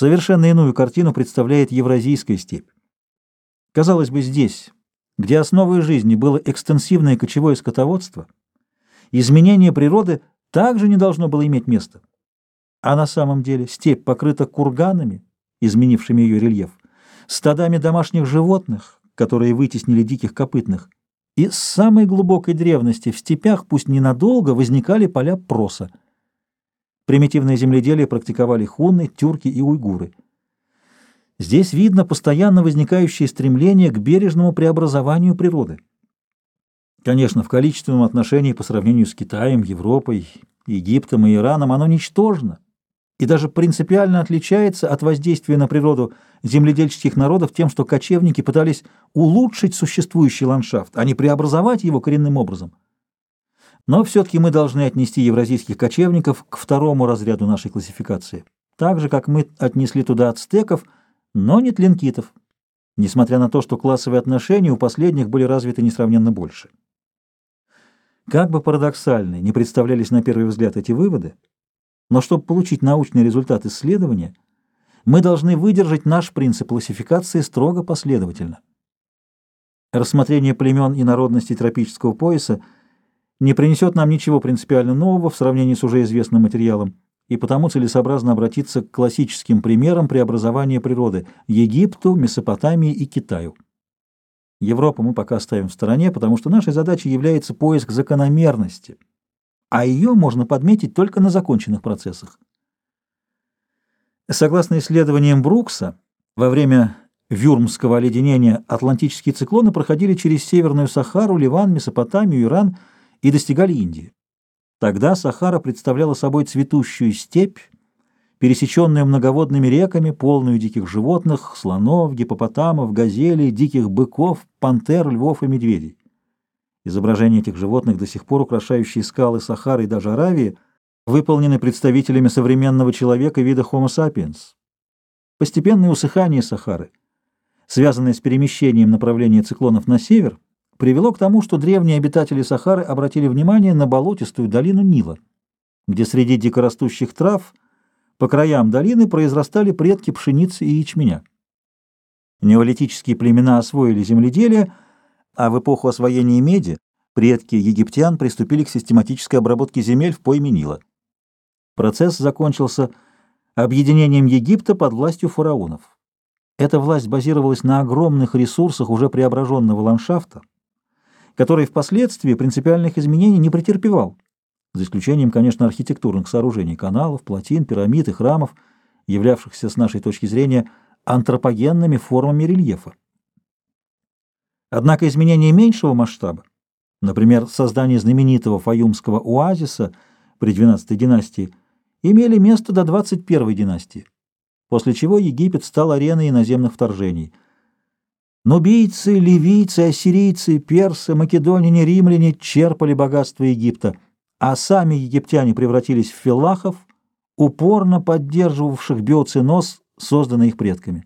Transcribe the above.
Совершенно иную картину представляет Евразийская степь. Казалось бы, здесь, где основой жизни было экстенсивное кочевое скотоводство, изменение природы также не должно было иметь места. А на самом деле степь покрыта курганами, изменившими ее рельеф, стадами домашних животных, которые вытеснили диких копытных, и с самой глубокой древности в степях, пусть ненадолго, возникали поля проса. Примитивное земледелие практиковали хунны, тюрки и уйгуры. Здесь видно постоянно возникающее стремление к бережному преобразованию природы. Конечно, в количественном отношении по сравнению с Китаем, Европой, Египтом и Ираном оно ничтожно и даже принципиально отличается от воздействия на природу земледельческих народов тем, что кочевники пытались улучшить существующий ландшафт, а не преобразовать его коренным образом. Но все-таки мы должны отнести евразийских кочевников к второму разряду нашей классификации, так же, как мы отнесли туда ацтеков, но не тлинкитов, несмотря на то, что классовые отношения у последних были развиты несравненно больше. Как бы парадоксальны не представлялись на первый взгляд эти выводы, но чтобы получить научный результат исследования, мы должны выдержать наш принцип классификации строго последовательно. Рассмотрение племен и народностей тропического пояса не принесет нам ничего принципиально нового в сравнении с уже известным материалом, и потому целесообразно обратиться к классическим примерам преобразования природы – Египту, Месопотамии и Китаю. Европу мы пока оставим в стороне, потому что нашей задачей является поиск закономерности, а ее можно подметить только на законченных процессах. Согласно исследованиям Брукса, во время Вюрмского оледенения атлантические циклоны проходили через Северную Сахару, Ливан, Месопотамию, Иран и достигали Индии. Тогда Сахара представляла собой цветущую степь, пересеченную многоводными реками, полную диких животных, слонов, гипопотамов, газелей, диких быков, пантер, львов и медведей. Изображения этих животных, до сих пор украшающие скалы Сахары и даже Аравии, выполнены представителями современного человека вида Homo sapiens. Постепенное усыхание Сахары, связанное с перемещением направления циклонов на север, привело к тому, что древние обитатели Сахары обратили внимание на болотистую долину Нила, где среди дикорастущих трав по краям долины произрастали предки пшеницы и ячменя. Неолитические племена освоили земледелие, а в эпоху освоения меди предки египтян приступили к систематической обработке земель в пойме Нила. Процесс закончился объединением Египта под властью фараонов. Эта власть базировалась на огромных ресурсах уже преображенного ландшафта, который впоследствии принципиальных изменений не претерпевал, за исключением, конечно, архитектурных сооружений, каналов, плотин, пирамид и храмов, являвшихся с нашей точки зрения антропогенными формами рельефа. Однако изменения меньшего масштаба, например, создание знаменитого фаюмского оазиса при XII династии, имели место до 21 династии, после чего Египет стал ареной иноземных вторжений – Нубийцы, ливийцы, ассирийцы, персы, македоняне, римляне черпали богатство Египта, а сами египтяне превратились в филлахов, упорно поддерживавших биоциноз, созданный их предками.